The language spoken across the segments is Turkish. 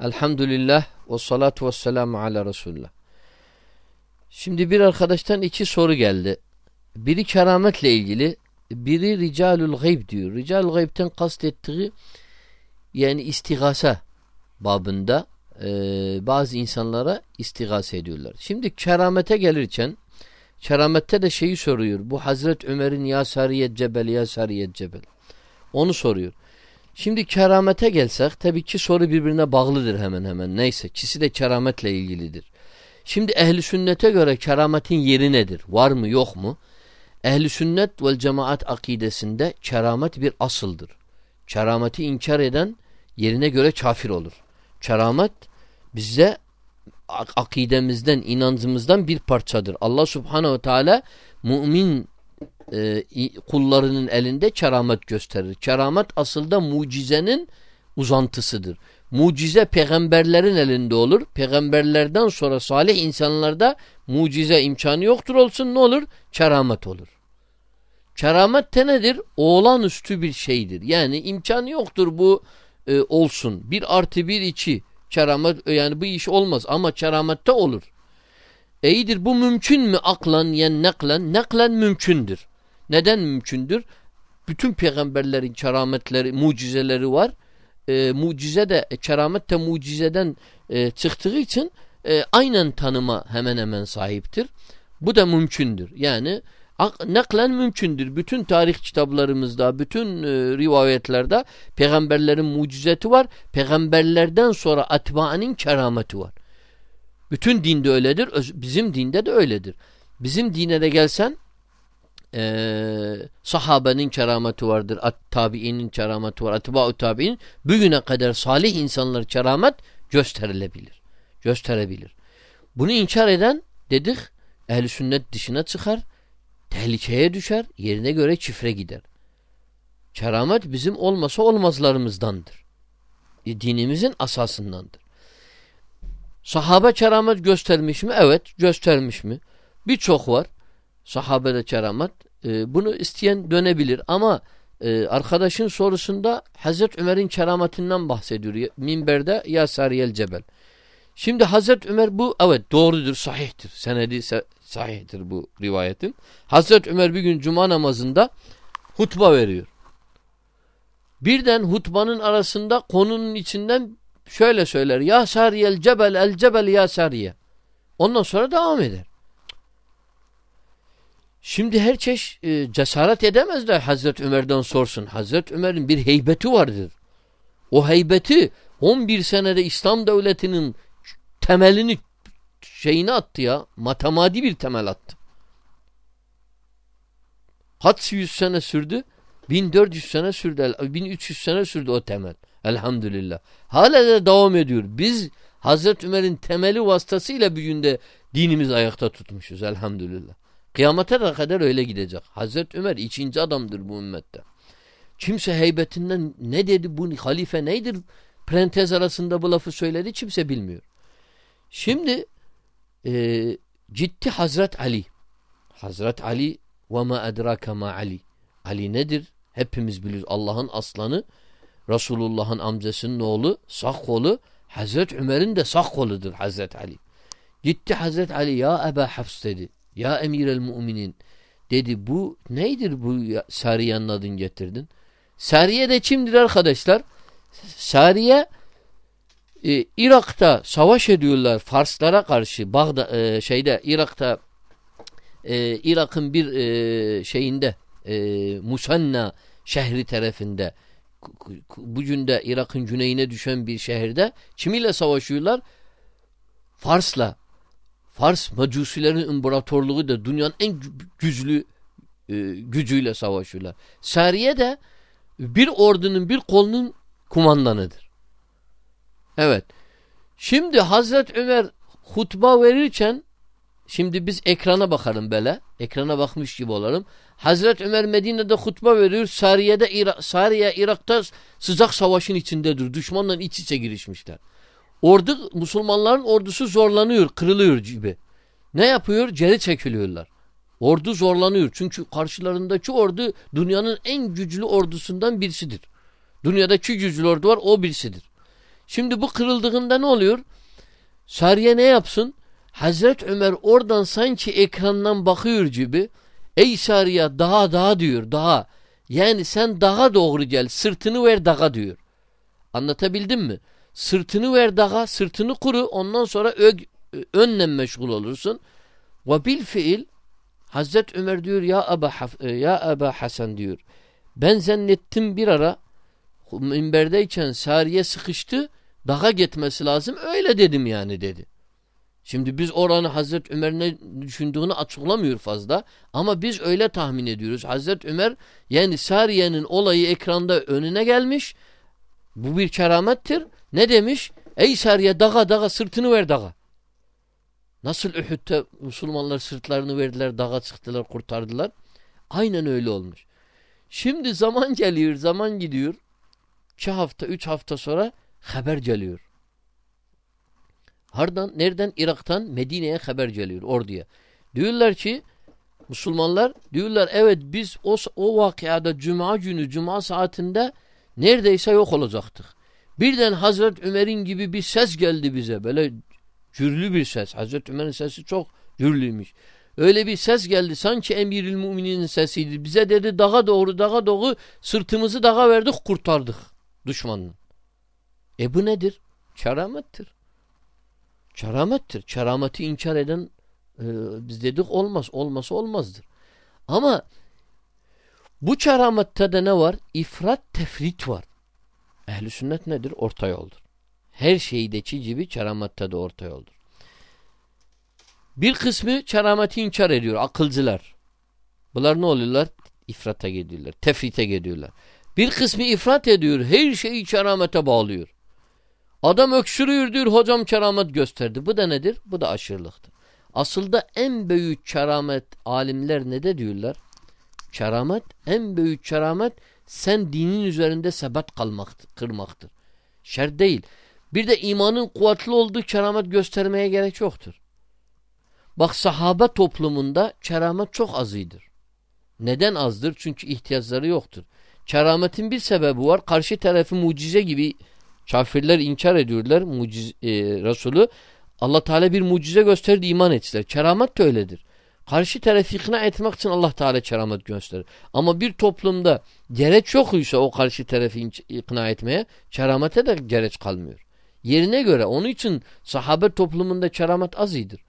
Elhamdülillah ve salatu ve selamu ala Resulullah. Şimdi bir arkadaştan iki soru geldi. Biri kerametle ilgili, biri ricalul gayb diyor. Ricalul gaybten kastettiği yani istigasa babında e, bazı insanlara istigase ediyorlar. Şimdi keramete gelirken keramette de şeyi soruyor. Bu Hazret Ömer'in ya sariyet cebel ya sariyet cebel. Onu soruyor. Şimdi keramete gelsek tabii ki soru birbirine bağlıdır hemen hemen. Neyse ikisi de kerametle ilgilidir. Şimdi ehli sünnete göre kerametin yeri nedir? Var mı yok mu? Ehli sünnet vel cemaat akidesinde keramet bir asıldır. Kerameti inkar eden yerine göre kafir olur. Keramet bizde akidemizden, inancımızdan bir parçadır. Allah subhanehu teala mümin e, kullarının elinde keramet gösterir. Keramet aslında mucizenin uzantısıdır. Mucize peygamberlerin elinde olur. Peygamberlerden sonra salih insanlarda mucize imkanı yoktur olsun ne olur? Keramet olur. Keramet de nedir? Oğlanüstü bir şeydir. Yani imkanı yoktur bu e, olsun. Bir artı bir iki keramet yani bu iş olmaz ama keramette olur. İyidir bu mümkün mü aklan yani naklen? Naklen mümkündür. Neden mümkündür? Bütün peygamberlerin kerametleri, mucizeleri var. E, mucize de, e, keramet de mucizeden e, çıktığı için e, aynen tanıma hemen hemen sahiptir. Bu da mümkündür. Yani naklen mümkündür. Bütün tarih kitaplarımızda, bütün e, rivayetlerde peygamberlerin mucizeti var. Peygamberlerden sonra atba'nın kerameti var. Bütün dinde öyledir. Bizim dinde de öyledir. Bizim dine de gelsen e, sahabenin kerameti vardır. At tabiinin kerameti var. Atba'u tabi'in bugüne kadar salih insanlar keramet gösterilebilir. Gösterebilir. Bunu inkar eden dedik ehli sünnet dışına çıkar. Tehlikeye düşer. Yerine göre çifre gider. Keramet bizim olmasa olmazlarımızdandır. E, dinimizin asasındandır. Sahabe keramet göstermiş mi? Evet göstermiş mi? Birçok var. Sahabede keramet. E, bunu isteyen dönebilir ama e, arkadaşın sorusunda Hazreti Ömer'in kerametinden bahsediyor. Minberde ya Sariyel Cebel. Şimdi Hazreti Ömer bu evet doğrudur, sahihtir. Senedi sahihtir bu rivayetin. Hazreti Ömer bir gün cuma namazında hutba veriyor. Birden hutbanın arasında konunun içinden şöyle söyler. Ya Sariyel Cebel el Cebel ya Sariye. Ondan sonra devam eder. Şimdi her çeşit e, cesaret edemezler Hazreti Ömer'den sorsun. Hazreti Ömer'in bir heybeti vardır. O heybeti 11 senede İslam devletinin temelini şeyini attı ya. Matemadi bir temel attı. Kaç yüz sene sürdü? 1400 sene sürdü. 1300 sene sürdü o temel. Elhamdülillah. Hala da devam ediyor. Biz Hazreti Ömer'in temeli vasıtasıyla bir günde dinimizi ayakta tutmuşuz. Elhamdülillah. Kıyamete de kadar öyle gidecek. Hazreti Ömer ikinci adamdır bu ümmette. Kimse heybetinden ne dedi bu halife neydir? Prentez arasında bu lafı söyledi kimse bilmiyor. Şimdi e, ciddi Hazret Ali. Hazret Ali ve ma edrake ma Ali. Ali nedir? Hepimiz biliyoruz. Allah'ın aslanı, Resulullah'ın amcasının oğlu, sağ kolu, Hazret Ömer'in de sağ koludur Hazret Ali. Gitti Hazret Ali ya Eba Hafs dedi. Ya emirel müminin dedi bu neydir bu Sariye'nin adını getirdin? Sariye de kimdir arkadaşlar? Sariye e, Irak'ta savaş ediyorlar Farslara karşı Bağda e, şeyde Irak'ta e, Irak'ın bir e, şeyinde e, Musanna şehri tarafında bugün de Irak'ın güneyine düşen bir şehirde kimiyle savaşıyorlar? Fars'la. Fars Macusilerin imparatorluğu da dünyanın en güçlü e, gücüyle savaşıyorlar. Sariye de bir ordunun bir kolunun kumandanıdır. Evet. Şimdi Hazret Ömer hutba verirken şimdi biz ekrana bakalım böyle. Ekrana bakmış gibi olalım. Hazret Ömer Medine'de hutba veriyor. Sariye'de Irak, Sariye Irak'ta sıcak savaşın içindedir. Düşmanla iç içe girişmişler. Ordu Müslümanların ordusu zorlanıyor, kırılıyor gibi. Ne yapıyor? Geri çekiliyorlar. Ordu zorlanıyor. Çünkü karşılarındaki ordu dünyanın en güçlü ordusundan birisidir. Dünyada iki güçlü ordu var, o birisidir. Şimdi bu kırıldığında ne oluyor? Sariye ne yapsın? Hazret Ömer oradan sanki ekrandan bakıyor gibi ey Sariye daha daha diyor daha. Yani sen daha doğru gel sırtını ver dağa diyor. Anlatabildim mi? Sırtını ver dağa sırtını kuru ondan sonra ö, önle meşgul olursun. Ve bil fiil Hazret Ömer diyor ya Aba, ya Aba Hasan diyor. Ben zannettim bir ara minberdeyken Sariye sıkıştı dağa gitmesi lazım öyle dedim yani dedi. Şimdi biz oranı Hazret Ömer ne düşündüğünü açıklamıyor fazla ama biz öyle tahmin ediyoruz. Hazret Ömer yani Sariye'nin olayı ekranda önüne gelmiş. Bu bir keramettir. Ne demiş? Ey Sariye dağa dağa sırtını ver dağa. Nasıl Uhud'da Müslümanlar sırtlarını verdiler, dağa çıktılar, kurtardılar. Aynen öyle olmuş. Şimdi zaman geliyor, zaman gidiyor. İki hafta, üç hafta sonra haber geliyor. Hardan, nereden? Irak'tan Medine'ye haber geliyor, orduya. Diyorlar ki, Müslümanlar diyorlar evet biz o, o vakıada cuma günü, cuma saatinde neredeyse yok olacaktık. Birden Hazret Ömer'in gibi bir ses geldi bize. Böyle Cürlü bir ses. Hazreti Ömer'in sesi çok cürlüymüş. Öyle bir ses geldi. Sanki emiril müminin sesiydi. Bize dedi dağa doğru dağa doğru sırtımızı dağa verdik kurtardık düşmanın. E bu nedir? Keramettir. Keramettir. Kerameti inkar eden e, biz dedik olmaz. Olması olmazdır. Ama bu keramette de ne var? İfrat tefrit var. Ehli sünnet nedir? Orta yoldur. Her şeydeki gibi keramette de orta yoldur. Bir kısmı kerameti inkar ediyor. Akılcılar. Bunlar ne oluyorlar? İfrata gidiyorlar. Tefrite gidiyorlar. Bir kısmı ifrat ediyor. Her şeyi keramete bağlıyor. Adam öksürüyor diyor. Hocam keramet gösterdi. Bu da nedir? Bu da aşırılıktır. Aslında en büyük keramet alimler ne de diyorlar? Keramet, en büyük keramet sen dinin üzerinde sebat kalmaktır, kırmaktır. Şer değil. Bir de imanın kuvvetli olduğu keramet göstermeye gerek yoktur. Bak sahabe toplumunda keramet çok azıdır. Neden azdır? Çünkü ihtiyaçları yoktur. Kerametin bir sebebi var. Karşı tarafı mucize gibi kafirler inkar ediyorlar mucize, e, Resulü. Allah Teala bir mucize gösterdi iman ettiler. Keramet de öyledir. Karşı tarafı ikna etmek için Allah Teala keramet gösterir. Ama bir toplumda gereç yokuysa o karşı tarafı ikna etmeye keramete de gereç kalmıyor. Yerine göre. Onun için sahabe toplumunda keramet az iyidir.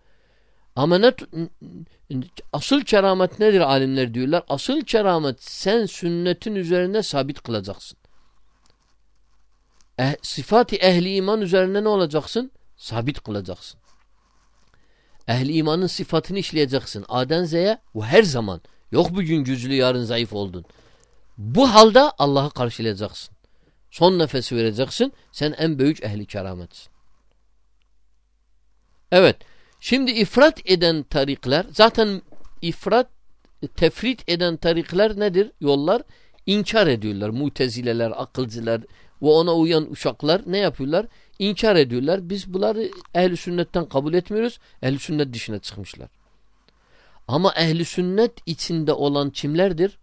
Ama ne, asıl keramet nedir alimler diyorlar? Asıl keramet sen sünnetin üzerine sabit kılacaksın. Eh, sıfat ehli iman üzerine ne olacaksın? Sabit kılacaksın. Ehli imanın sıfatını işleyeceksin. Aden Z'ye ve her zaman. Yok bugün güçlü yarın zayıf oldun. Bu halde Allah'ı karşılayacaksın. Son nefesi vereceksin. Sen en büyük ehli kerametsin. Evet. Şimdi ifrat eden tarikler zaten ifrat tefrit eden tarikler nedir? Yollar inkar ediyorlar. Mutezileler, akılcılar ve ona uyan uşaklar ne yapıyorlar? İnkar ediyorlar. Biz bunları ehli sünnetten kabul etmiyoruz. Ehli sünnet dışına çıkmışlar. Ama ehli sünnet içinde olan kimlerdir?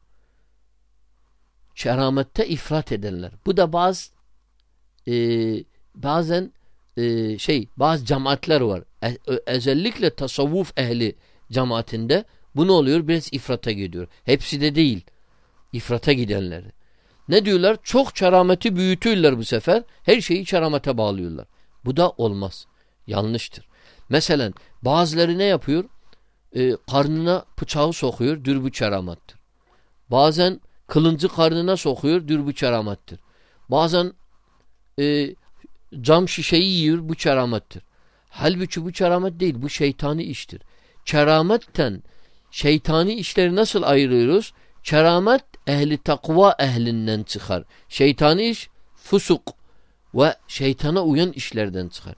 keramette ifrat edenler. Bu da bazı e, bazen e, şey bazı cemaatler var. E, özellikle tasavvuf ehli cemaatinde bu ne oluyor? Biraz ifrata gidiyor. Hepsi de değil. İfrata gidenler. Ne diyorlar? Çok kerameti büyütüyorlar bu sefer. Her şeyi keramete bağlıyorlar. Bu da olmaz. Yanlıştır. Mesela bazıları ne yapıyor? E, karnına bıçağı sokuyor. Dür bu keramettir. Bazen Kılıncı karnına sokuyor. Dür bu keramettir. Bazen e, cam şişeyi yiyor. Bu keramettir. Halbuki bu keramet değil. Bu şeytani iştir. Kerametten şeytani işleri nasıl ayırıyoruz? Keramet ehli takva ehlinden çıkar. Şeytani iş fusuk ve şeytana uyan işlerden çıkar.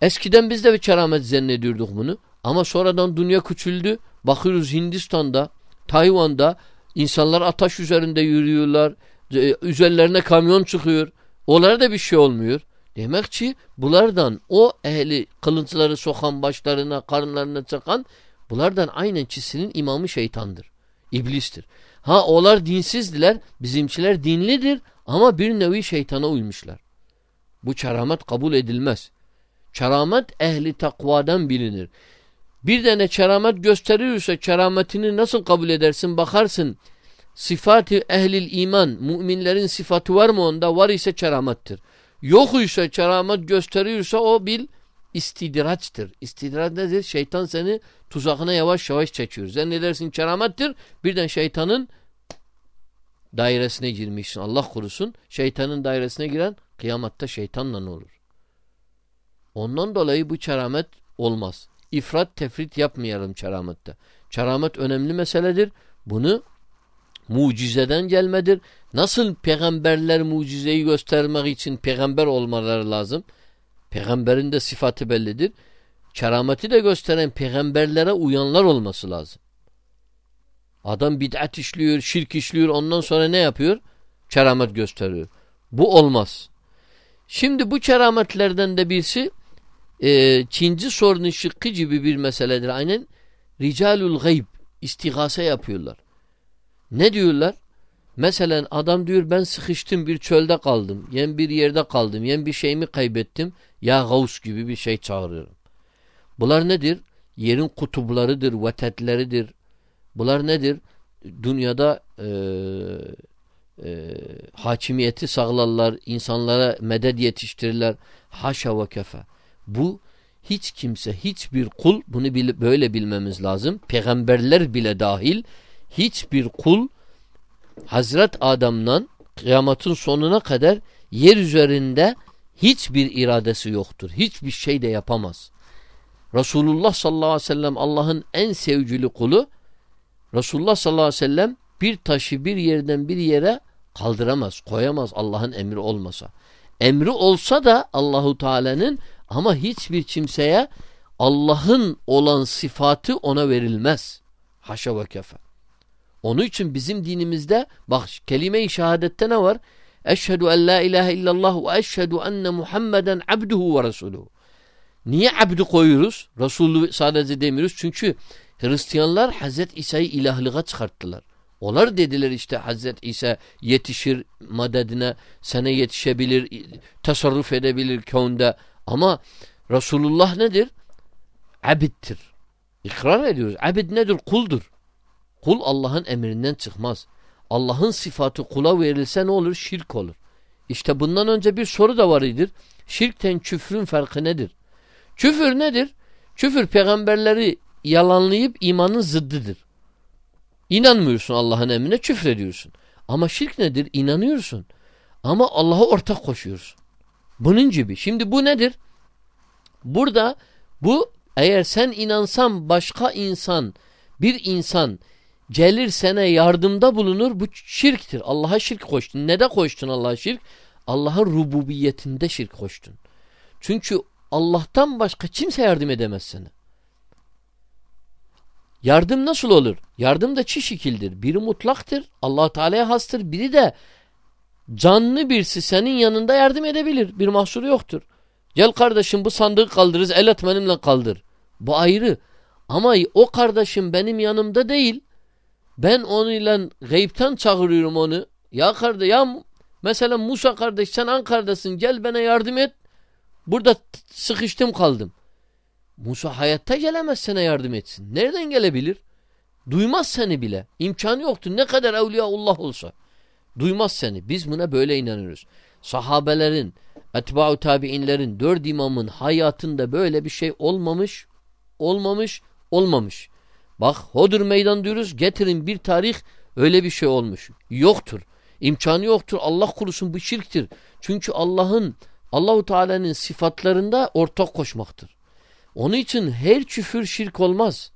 Eskiden biz de bir keramet zannediyorduk bunu. Ama sonradan dünya küçüldü. Bakıyoruz Hindistan'da, Tayvan'da İnsanlar ataş üzerinde yürüyorlar. E, üzerlerine kamyon çıkıyor. Onlara da bir şey olmuyor. Demek ki bunlardan o ehli kılıntıları sokan başlarına, karınlarına çakan bunlardan aynen çisinin imamı şeytandır. İblistir. Ha onlar dinsizdiler. Bizimkiler dinlidir ama bir nevi şeytana uymuşlar. Bu keramet kabul edilmez. Keramet ehli takvadan bilinir. Bir tane keramet gösterirse kerametini nasıl kabul edersin? Bakarsın sıfatı ehlil iman, müminlerin sıfatı var mı onda? Var ise keramettir. Yok ise keramet gösteriyorsa o bil istidraçtır. İstidraç nedir? Şeytan seni tuzakına yavaş yavaş çekiyor. Zannedersin keramettir. Birden şeytanın dairesine girmişsin. Allah korusun. Şeytanın dairesine giren kıyamatta şeytanla ne olur? Ondan dolayı bu keramet olmaz. İfrat tefrit yapmayalım keramette. Keramet önemli meseledir. Bunu mucizeden gelmedir. Nasıl peygamberler mucizeyi göstermek için peygamber olmaları lazım? Peygamberin de sıfatı bellidir. Kerameti de gösteren peygamberlere uyanlar olması lazım. Adam bid'at işliyor, şirk işliyor ondan sonra ne yapıyor? Keramet gösteriyor. Bu olmaz. Şimdi bu kerametlerden de birisi e, Çinci sorunun şıkkı gibi bir meseledir. Aynen ricalul gayb istigase yapıyorlar. Ne diyorlar? Mesela adam diyor ben sıkıştım bir çölde kaldım. Yen bir yerde kaldım. Yen bir şeyimi kaybettim. Ya gavus gibi bir şey çağırıyorum. Bunlar nedir? Yerin kutuplarıdır, vetetleridir. Bunlar nedir? Dünyada e, e, hakimiyeti sağlarlar, insanlara medet yetiştirirler. Haşa ve kefe. Bu hiç kimse, hiçbir kul bunu böyle bilmemiz lazım. Peygamberler bile dahil hiçbir kul Hazret Adam'dan kıyametin sonuna kadar yer üzerinde hiçbir iradesi yoktur. Hiçbir şey de yapamaz. Resulullah sallallahu aleyhi ve sellem Allah'ın en sevgili kulu Resulullah sallallahu aleyhi ve sellem bir taşı bir yerden bir yere kaldıramaz, koyamaz Allah'ın emri olmasa. Emri olsa da Allahu Teala'nın ama hiçbir kimseye Allah'ın olan sıfatı ona verilmez. Haşa ve kefe. Onun için bizim dinimizde bak kelime-i şehadette ne var? Eşhedü en la ilahe illallah ve eşhedü enne Muhammeden abduhu ve resuluhu. Niye abdu koyuyoruz? Resulü sadece demiyoruz. Çünkü Hristiyanlar Hazreti İsa'yı ilahlığa çıkarttılar. Onlar dediler işte Hazreti İsa yetişir madedine, sana yetişebilir, tasarruf edebilir könde. Ama Resulullah nedir? Abittir. İkrar ediyoruz. Abid nedir? Kuldur. Kul Allah'ın emrinden çıkmaz. Allah'ın sıfatı kula verilse ne olur? Şirk olur. İşte bundan önce bir soru da var idir. Şirkten küfrün farkı nedir? Küfür nedir? Küfür peygamberleri yalanlayıp imanın zıddıdır. İnanmıyorsun Allah'ın emrine küfrediyorsun. Ama şirk nedir? İnanıyorsun. Ama Allah'a ortak koşuyorsun. Bunun gibi. Şimdi bu nedir? Burada bu eğer sen inansan başka insan bir insan gelir sana yardımda bulunur bu şirktir. Allah'a şirk koştun. Ne de koştun Allah'a şirk? Allah'ın rububiyetinde şirk koştun. Çünkü Allah'tan başka kimse yardım edemez sana. Yardım nasıl olur? Yardım da çi şekildir. Biri mutlaktır. allah Teala'ya hastır. Biri de canlı birisi senin yanında yardım edebilir. Bir mahsuru yoktur. Gel kardeşim bu sandığı kaldırırız. El et benimle kaldır. Bu ayrı. Ama o kardeşim benim yanımda değil. Ben onunla gayipten çağırıyorum onu. Ya kardeş ya mesela Musa kardeş sen Ankara'dasın gel bana yardım et. Burada sıkıştım kaldım. Musa hayatta gelemez sana yardım etsin. Nereden gelebilir? Duymaz seni bile. İmkanı yoktur. Ne kadar evliyaullah olsa. Duymaz seni. Biz buna böyle inanıyoruz. Sahabelerin, etba'u tabi'inlerin, dört imamın hayatında böyle bir şey olmamış, olmamış, olmamış. Bak Hodur meydan diyoruz. Getirin bir tarih öyle bir şey olmuş. Yoktur. İmkanı yoktur. Allah kurusun bu şirktir. Çünkü Allah'ın Allahu Teala'nın sıfatlarında ortak koşmaktır. Onun için her küfür şirk olmaz.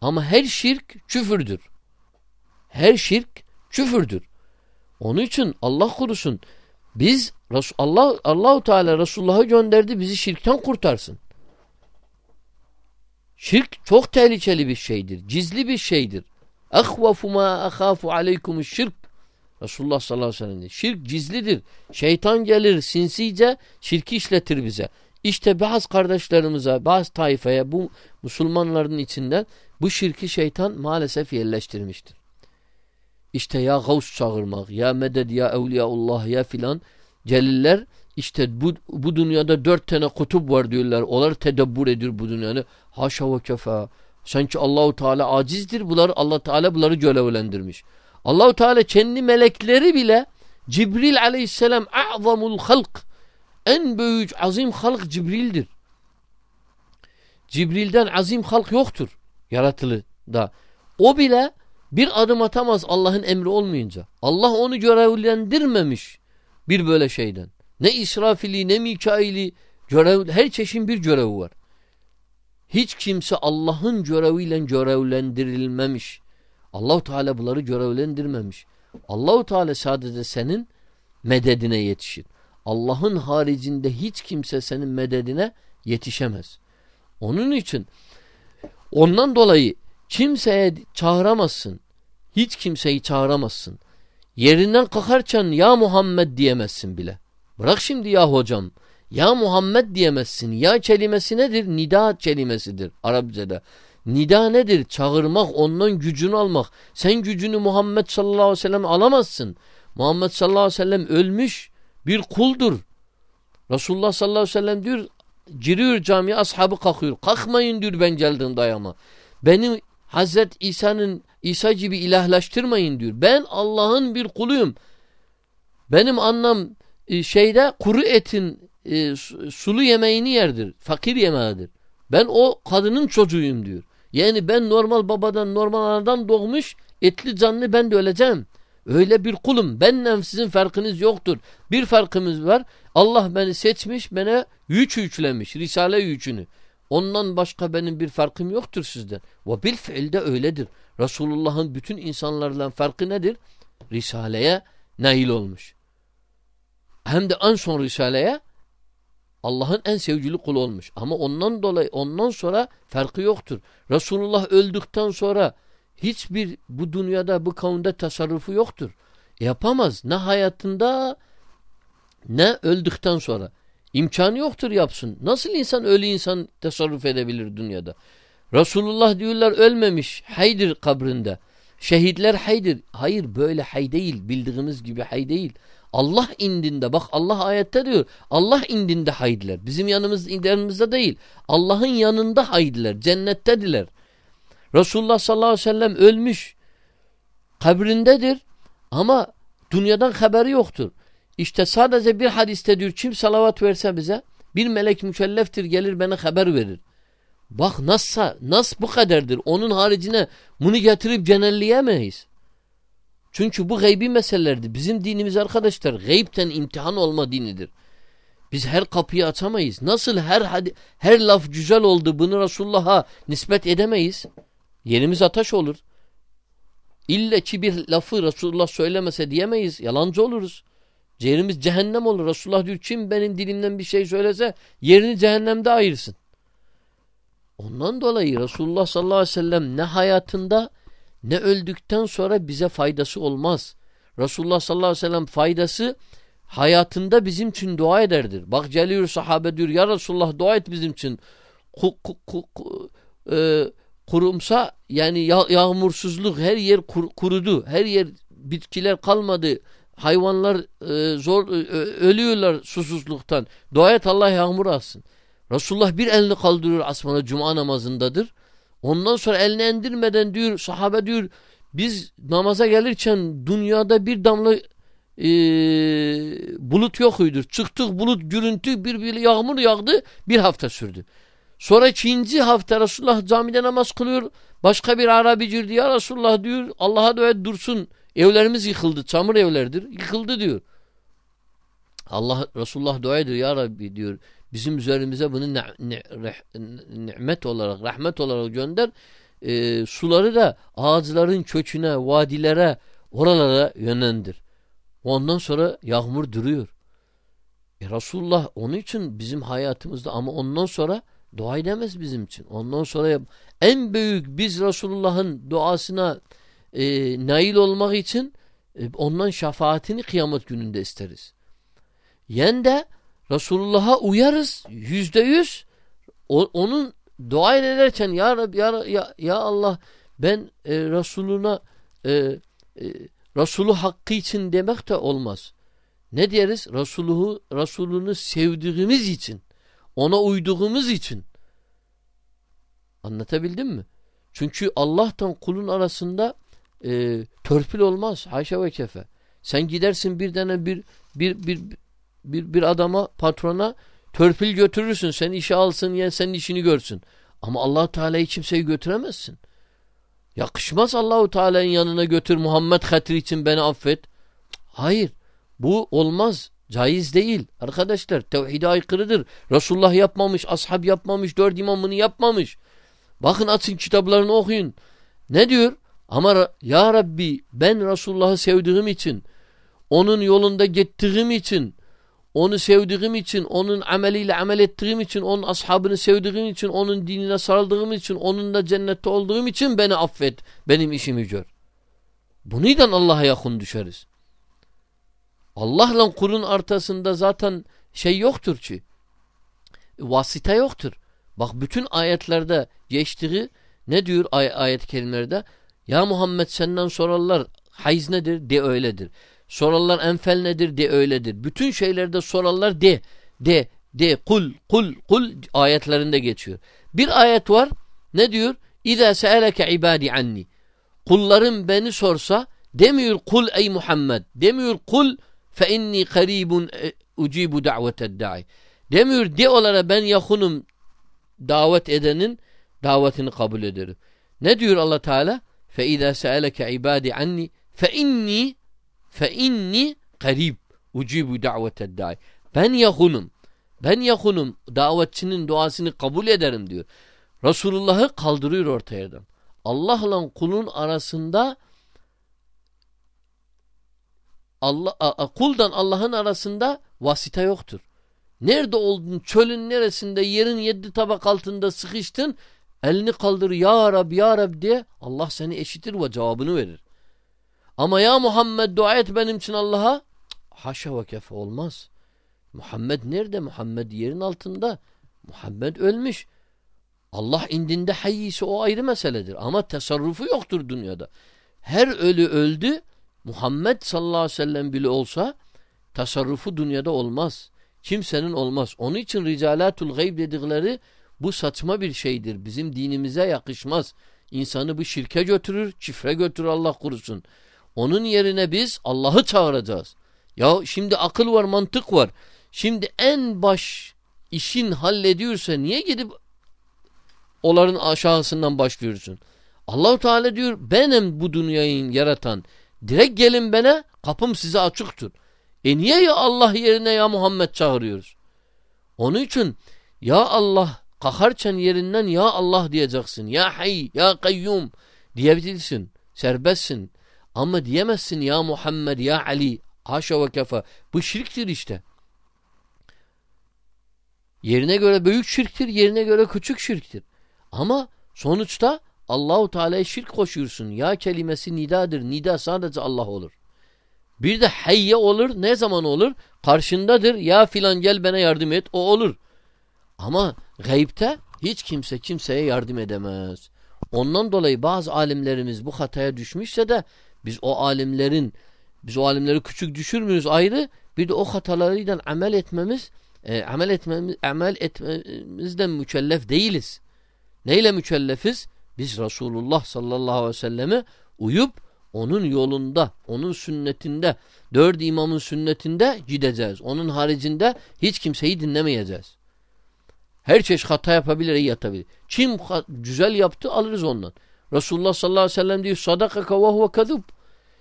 Ama her şirk küfürdür. Her şirk küfürdür. Onun için Allah kurusun biz Allah Allahu Teala Resulullah'ı gönderdi bizi şirkten kurtarsın. Şirk çok tehlikeli bir şeydir. Cizli bir şeydir. Ahvafu ma ahafu aleykumu şirk. Resulullah sallallahu aleyhi ve sellem. Şirk cizlidir. Şeytan gelir sinsice şirki işletir bize. İşte bazı kardeşlerimize, bazı taifeye bu Müslümanların içinden bu şirki şeytan maalesef yerleştirmiştir. İşte ya gavs çağırmak, ya meded, ya evliyaullah, ya filan celiller işte bu, bu dünyada dört tane kutup var diyorlar. Onlar tedebbür ediyor bu dünyanı. Haşa ve kefa. Sanki Allahu Teala acizdir. Bunlar Allah Teala bunları görevlendirmiş. Allahu Teala kendi melekleri bile Cibril aleyhisselam a'zamul halk en büyük azim halk Cibril'dir. Cibril'den azim halk yoktur yaratılı da. O bile bir adım atamaz Allah'ın emri olmayınca. Allah onu görevlendirmemiş bir böyle şeyden. Ne İsrafili ne Mikaili görev, her çeşin bir görevi var. Hiç kimse Allah'ın göreviyle görevlendirilmemiş. Allahu Teala bunları görevlendirmemiş. Allahu Teala sadece senin mededine yetişir. Allah'ın haricinde hiç kimse senin mededine yetişemez. Onun için ondan dolayı kimseye çağıramazsın. Hiç kimseyi çağıramazsın. Yerinden kalkarken ya Muhammed diyemezsin bile. Bırak şimdi ya hocam. Ya Muhammed diyemezsin. Ya kelimesi nedir? Nida kelimesidir Arapçada. Nida nedir? Çağırmak, ondan gücünü almak. Sen gücünü Muhammed sallallahu aleyhi ve sellem alamazsın. Muhammed sallallahu aleyhi ve sellem ölmüş bir kuldur. Resulullah sallallahu aleyhi ve sellem diyor giriyor camiye ashabı kalkıyor. Kalkmayın diyor ben geldim dayama. Beni Hazret İsa'nın İsa gibi ilahlaştırmayın diyor. Ben Allah'ın bir kuluyum. Benim anlam e, şeyde kuru etin e, sulu yemeğini yerdir. Fakir yemeğidir. Ben o kadının çocuğuyum diyor. Yani ben normal babadan normal anadan doğmuş etli canlı ben de öleceğim. Öyle bir kulum. Benle sizin farkınız yoktur. Bir farkımız var. Allah beni seçmiş, bana yük yüklemiş. Risale yükünü. Ondan başka benim bir farkım yoktur sizden. Ve bil fiilde öyledir. Resulullah'ın bütün insanlarla farkı nedir? Risaleye nail olmuş. Hem de en son Risaleye Allah'ın en sevgili kulu olmuş. Ama ondan dolayı ondan sonra farkı yoktur. Resulullah öldükten sonra hiçbir bu dünyada bu kavimde tasarrufu yoktur. Yapamaz. Ne hayatında ne öldükten sonra. İmkanı yoktur yapsın. Nasıl insan ölü insan tasarruf edebilir dünyada? Resulullah diyorlar ölmemiş. Haydir kabrinde. Şehitler haydir. Hayır böyle hay değil. Bildiğimiz gibi hay değil. Allah indinde bak Allah ayette diyor Allah indinde haydiler. Bizim yanımız yanımızda değil. Allah'ın yanında haydiler. Cennettediler. Resulullah sallallahu aleyhi ve sellem ölmüş. Kabrindedir ama dünyadan haberi yoktur. İşte sadece bir hadiste diyor kim salavat verse bize bir melek mükelleftir gelir bana haber verir. Bak nasıl, nasıl bu kadardır. Onun haricine bunu getirip cenelleyemeyiz. Çünkü bu gaybi meselelerdir. Bizim dinimiz arkadaşlar gaybten imtihan olma dinidir. Biz her kapıyı açamayız. Nasıl her her laf güzel oldu bunu Resulullah'a nispet edemeyiz. Yerimiz ataş olur. İlle ki bir lafı Resulullah söylemese diyemeyiz. Yalancı oluruz. Yerimiz cehennem olur. Resulullah diyor kim benim dilimden bir şey söylese yerini cehennemde ayırsın. Ondan dolayı Resulullah sallallahu aleyhi ve sellem ne hayatında ne öldükten sonra bize faydası olmaz. Resulullah sallallahu aleyhi ve sellem faydası hayatında bizim için dua ederdir. Bak geliyor sahabe diyor ya Resulullah dua et bizim için. Ku, ku, ku, ku, e, kurumsa yani yağ, yağmursuzluk her yer kur, kurudu. Her yer bitkiler kalmadı. Hayvanlar e, zor e, ölüyorlar susuzluktan. Dua et Allah yağmur alsın. Resulullah bir elini kaldırıyor asmana cuma namazındadır. Ondan sonra elini endirmeden diyor sahabe diyor biz namaza gelirken dünyada bir damla e, bulut yokuydu. Çıktık bulut gürüntü bir, bir yağmur yağdı bir hafta sürdü. Sonra ikinci hafta Resulullah camide namaz kılıyor. Başka bir Arabi girdi ya Resulullah diyor Allah'a dua et dursun. Evlerimiz yıkıldı. Çamur evlerdir. Yıkıldı diyor. Allah Resulullah dua ediyor ya Rabbi diyor. Bizim üzerimize bunu nimet olarak, rahmet olarak gönder. E, suları da ağaçların köküne, vadilere, oralara yönlendir. Ondan sonra yağmur duruyor. E Resulullah onun için bizim hayatımızda ama ondan sonra dua edemez bizim için. Ondan sonra en büyük biz Resulullah'ın duasına e, nail olmak için e, ondan şefaatini kıyamet gününde isteriz. Yen de Resulullah'a uyarız yüzde yüz. Onun dua ederken ya Rabbi ya, ya, Allah ben e, Resuluna e, e, Resulü hakkı için demek de olmaz. Ne deriz? Resuluhu, Resulünü sevdiğimiz için. Ona uyduğumuz için. Anlatabildim mi? Çünkü Allah'tan kulun arasında e, törpül olmaz. Haşa ve kefe. Sen gidersin bir tane bir bir bir bir, bir adama patrona törpül götürürsün. Sen işe alsın ya senin işini görsün. Ama Allah Teala'yı kimseyi götüremezsin. Yakışmaz Allahu Teala'nın yanına götür Muhammed hatır için beni affet. Hayır. Bu olmaz. Caiz değil. Arkadaşlar tevhide aykırıdır. Resulullah yapmamış, ashab yapmamış, dört imamını yapmamış. Bakın açın kitaplarını okuyun. Ne diyor? Ama ya Rabbi ben Resulullah'ı sevdiğim için, onun yolunda gittiğim için, onu sevdiğim için, onun ameliyle amel ettiğim için, onun ashabını sevdiğim için, onun dinine sarıldığım için, onunla cennette olduğum için beni affet. Benim işimi gör. Bunuyla Allah'a yakın düşeriz. Allah'la kulun artasında zaten şey yoktur ki. Vasita yoktur. Bak bütün ayetlerde geçtiği ne diyor ay ayet kelimelerde? Ya Muhammed senden sorarlar hayız nedir? De öyledir. Sorarlar enfel nedir? De öyledir. Bütün şeylerde sorarlar de. De. De. Kul. Kul. Kul ayetlerinde geçiyor. Bir ayet var. Ne diyor? İza seeleke ibadi anni. Kullarım beni sorsa demiyor kul ey Muhammed. Demiyor kul fe inni karibun e, ucibu da'veted da'i. Demiyor de onlara ben yakınım davet edenin davetini kabul ederim. Ne diyor Allah Teala? Fe izâ se'eleke ibâdi anni fe inni fe inni karib ucibu da'veted da'i. Ben yakınım. Ben yakınım. Davetçinin duasını kabul ederim diyor. Resulullah'ı kaldırıyor ortayadan. Allah'la kulun arasında Allah a, kuldan Allah'ın arasında vasita yoktur. Nerede oldun? Çölün neresinde? Yerin yedi tabak altında sıkıştın. Elini kaldır ya Rab ya Rab diye Allah seni eşitir ve cevabını verir. Ama ya Muhammed dua et benim için Allah'a haşa ve kefe olmaz. Muhammed nerede? Muhammed yerin altında. Muhammed ölmüş. Allah indinde hayyisi o ayrı meseledir. Ama tasarrufu yoktur dünyada. Her ölü öldü. Muhammed sallallahu aleyhi ve sellem bile olsa tasarrufu dünyada olmaz. Kimsenin olmaz. Onun için ricalatul gayb dedikleri bu saçma bir şeydir. Bizim dinimize yakışmaz. İnsanı bu şirke götürür, çifre götürür Allah kurusun. Onun yerine biz Allah'ı çağıracağız. Ya şimdi akıl var, mantık var. Şimdi en baş işin hallediyorsa niye gidip onların aşağısından başlıyorsun? Allahu Teala diyor benim bu dünyayı yaratan. Direkt gelin bana kapım size açıktır. E niye ya Allah yerine ya Muhammed çağırıyoruz? Onun için ya Allah kaharken yerinden ya Allah diyeceksin. Ya hay ya kayyum diyebilirsin. Serbestsin. Ama diyemezsin ya Muhammed ya Ali. Haşa ve kefa. Bu şirktir işte. Yerine göre büyük şirktir, yerine göre küçük şirktir. Ama sonuçta Allahu Teala'ya şirk koşuyorsun. Ya kelimesi nidadır. Nida sadece Allah olur. Bir de hayye olur. Ne zaman olur? Karşındadır. Ya filan gel bana yardım et. O olur. Ama gaybte hiç kimse kimseye yardım edemez. Ondan dolayı bazı alimlerimiz bu hataya düşmüşse de biz o alimlerin biz o alimleri küçük düşürmüyoruz ayrı. Bir de o hatalarıyla amel etmemiz e, amel etmemiz amel etmemizden mükellef değiliz. Neyle mükellefiz? Biz Resulullah sallallahu aleyhi ve selleme uyup onun yolunda, onun sünnetinde, dört imamın sünnetinde gideceğiz. Onun haricinde hiç kimseyi dinlemeyeceğiz. Her çeşit hata yapabilir, iyi yapabilir. Kim güzel yaptı alırız ondan. Resulullah sallallahu aleyhi ve sellem diyor sadakaka ve huve.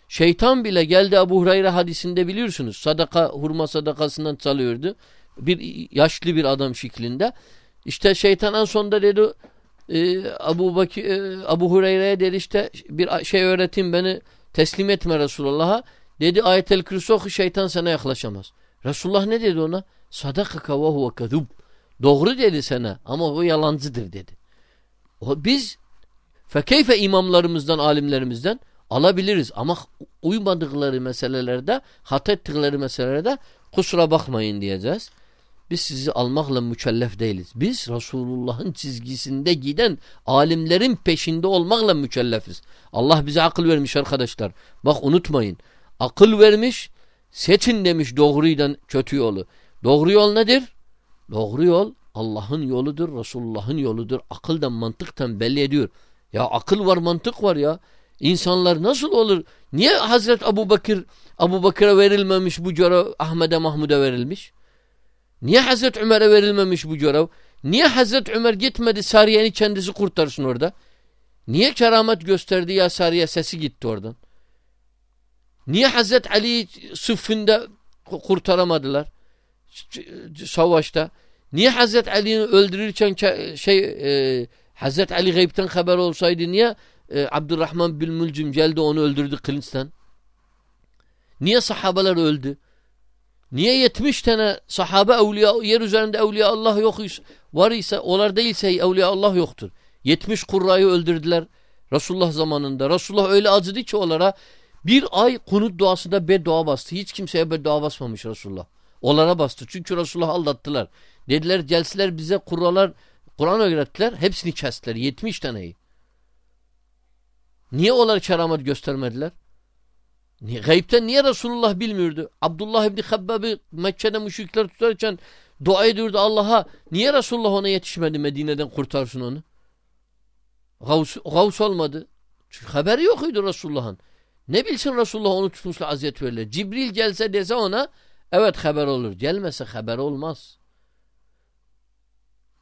Şeytan bile geldi Ebu Hureyre hadisinde biliyorsunuz. Sadaka hurma sadakasından çalıyordu. Bir yaşlı bir adam şeklinde. İşte şeytan en sonunda dedi e, Abu, Baki, e, Abu Hureyre'ye dedi işte bir şey öğretin beni teslim etme Resulullah'a. Dedi ayetel kürsi oku şeytan sana yaklaşamaz. Resulullah ne dedi ona? Sadakaka ve huve. Doğru dedi sana ama o yalancıdır dedi. O, biz fekeyfe imamlarımızdan, alimlerimizden alabiliriz ama uymadıkları meselelerde, hata ettikleri meselelerde kusura bakmayın diyeceğiz. Biz sizi almakla mükellef değiliz. Biz Resulullah'ın çizgisinde giden alimlerin peşinde olmakla mükellefiz. Allah bize akıl vermiş arkadaşlar. Bak unutmayın. Akıl vermiş. Seçin demiş doğruyla kötü yolu. Doğru yol nedir? Doğru yol Allah'ın yoludur, Resulullah'ın yoludur. Akıldan, mantıktan belli ediyor. Ya akıl var, mantık var ya. İnsanlar nasıl olur? Niye Hazret Abu Bakır Abu Bakır'a verilmemiş bu görev Ahmet'e Mahmud'a verilmiş? Niye Hazret Ömer'e verilmemiş bu görev? Niye Hazret Ömer gitmedi Sariye'ni kendisi kurtarsın orada? Niye keramet gösterdi ya Sariye sesi gitti oradan? Niye Hazret Ali sıffında kurtaramadılar? Savaşta. Niye Hazret Ali'yi öldürürken şey e, Hazret Ali gaybten haber olsaydı niye e, Abdurrahman bin Mülcüm geldi onu öldürdü kılıçtan? Niye sahabeler öldü? Niye 70 tane sahabe evliya yer üzerinde evliya Allah yok var ise onlar değilse evliya Allah yoktur. 70 kurrayı öldürdüler Resulullah zamanında. Resulullah öyle acıdı ki onlara bir ay kunut duasında beddua bastı. Hiç kimseye beddua basmamış Resulullah. Onlara bastı. Çünkü Resulullah aldattılar. Dediler gelsiler bize kurralar Kur'an öğrettiler. Hepsini kestiler. 70 taneyi. Niye onlar keramet göstermediler? Niye? Gaybten niye Resulullah bilmiyordu? Abdullah İbni Habbab'ı Mekke'de müşrikler tutarken dua ediyordu Allah'a. Niye Resulullah ona yetişmedi Medine'den kurtarsın onu? Gavs, gavs olmadı. Çünkü haberi yokuydu Resulullah'ın. Ne bilsin Resulullah onu tutmuşla aziyet verirler. Cibril gelse dese ona evet haber olur. Gelmese haber olmaz.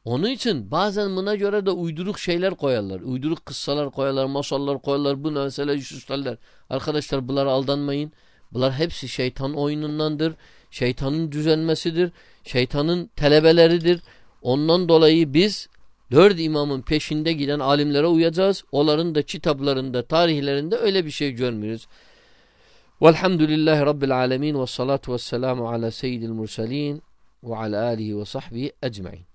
Onun için bazen buna göre de uyduruk şeyler koyarlar. Uyduruk kıssalar koyarlar, masallar koyarlar. Bu mesela süslerler. Arkadaşlar bunlara aldanmayın. Bunlar hepsi şeytan oyunundandır. Şeytanın düzenmesidir. Şeytanın talebeleridir. Ondan dolayı biz dört imamın peşinde giden alimlere uyacağız. Onların da kitaplarında, tarihlerinde öyle bir şey görmüyoruz. Velhamdülillahi Rabbil alemin ve salatu ve selamu ala seyyidil mursalin ve ala alihi ve sahbihi ecmain.